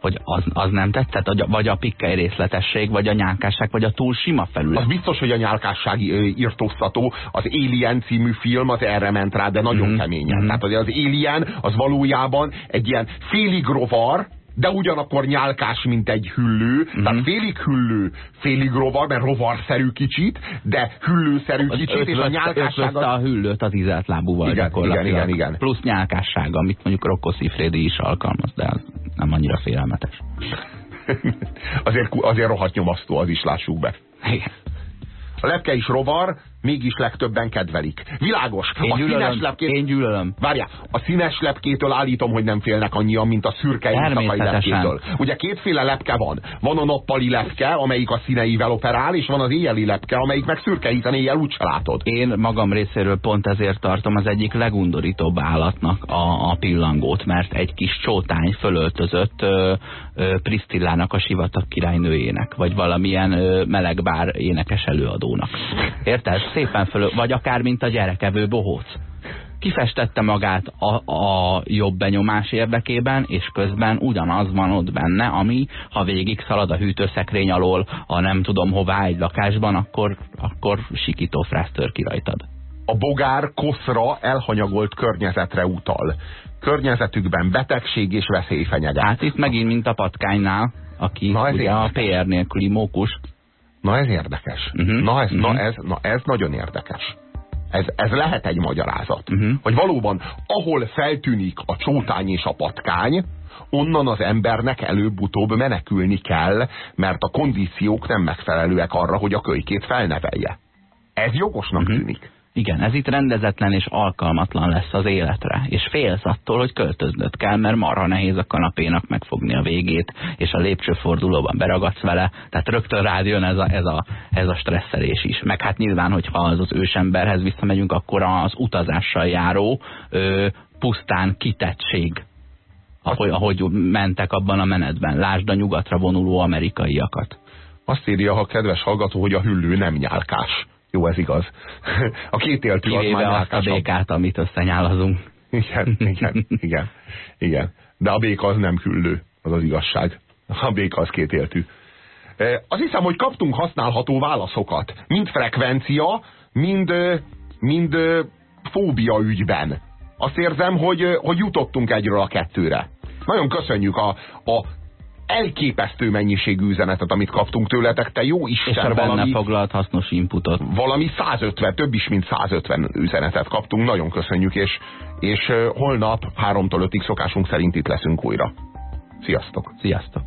Hogy az, az nem tetszett? Vagy a pikkely részletesség, vagy a nyálkásság, vagy a túl sima felület? Az biztos, hogy a nyálkásság írtóztató. Az Alien című film az erre ment rá, de nagyon mm keményen. Mm. Tehát az Alien az valójában egy ilyen félig rovar, de ugyanakkor nyálkás, mint egy hüllő, -hmm. tehát félig hüllő, félig rovar, mert rovarszerű kicsit, de hüllőszerű kicsit, ötvözt, és a nyálkásság... Az... a hüllőt az izelt lábúval igen, igen, igen, igen. Plusz nyálkásság, amit mondjuk Rocco Siffredi is alkalmaz, de az nem annyira félelmetes. azért, azért rohadt nyomasztó, az is lássuk be. Igen. A lepke is rovar, mégis legtöbben kedvelik. Világos. Én a gyűlölöm, színes lepkét... Én gyűlölöm. Várjál, a színes lepkétől állítom, hogy nem félnek annyian, mint a szürke éjszakai lepkétől. Ugye kétféle lepke van. Van a nappali lepke, amelyik a színeivel operál, és van az éjjeli lepke, amelyik meg szürke, hiszen éjjel úgyse látod. Én magam részéről pont ezért tartom az egyik legundorítóbb állatnak a, a pillangót, mert egy kis csótány fölöltözött ö, ö, Pristillának a sivatag királynőjének, vagy valamilyen ö, melegbár énekes előadónak. Érted? Szépen föl, vagy akár mint a gyerekevő bohóc. Kifestette magát a, a jobb benyomás érdekében, és közben ugyanaz van ott benne, ami, ha végig szalad a hűtőszekrény alól, a nem tudom hová egy lakásban, akkor, akkor sikító frász tör ki rajtad. A bogár koszra elhanyagolt környezetre utal. Környezetükben betegség és veszély fenyeget. Hát itt megint, mint a patkánynál, aki Na ugye a PR nélküli mókus. Na ez érdekes. Uh mhm. -huh. na, ez, uh -huh. na, mhm. ez, na ez nagyon érdekes. Ez, ez lehet egy magyarázat. Uh mhm. -huh. Hogy valóban, ahol feltűnik a csótány és a patkány, onnan az embernek előbb-utóbb menekülni kell, mert a kondíciók nem megfelelőek arra, hogy a kölykét felnevelje. Ez jogosnak uh -huh. tűnik. Igen, ez itt rendezetlen és alkalmatlan lesz az életre, és félsz attól, hogy költöznöd kell, mert marha nehéz a kanapénak megfogni a végét, és a lépcsőfordulóban beragadsz vele, tehát rögtön rád jön ez a, ez a, ez a stresszelés is. Meg hát nyilván, hogyha az az ősemberhez visszamegyünk, akkor az utazással járó ö, pusztán kitettség, ahogy, ahogy mentek abban a menetben. Lásd a nyugatra vonuló amerikaiakat. Azt írja a kedves hallgató, hogy a hüllő nem nyálkás. Jó, ez igaz. A két éltű az már azt a békát, amit összenyálazunk. Igen, igen, igen, igen. De a béka az nem küllő, az az igazság. A béka az két éltű. Azt hiszem, hogy kaptunk használható válaszokat. Mind frekvencia, mind, mind fóbia ügyben. Azt érzem, hogy, hogy jutottunk egyről a kettőre. Nagyon köszönjük a, a elképesztő mennyiségű üzenetet, amit kaptunk tőletek, te jó Isten. És a benne valami, foglalt hasznos inputot. Valami 150, több is, mint 150 üzenetet kaptunk, nagyon köszönjük, és, és holnap 3-tól 5-ig szokásunk szerint itt leszünk újra. Sziasztok! Sziasztok!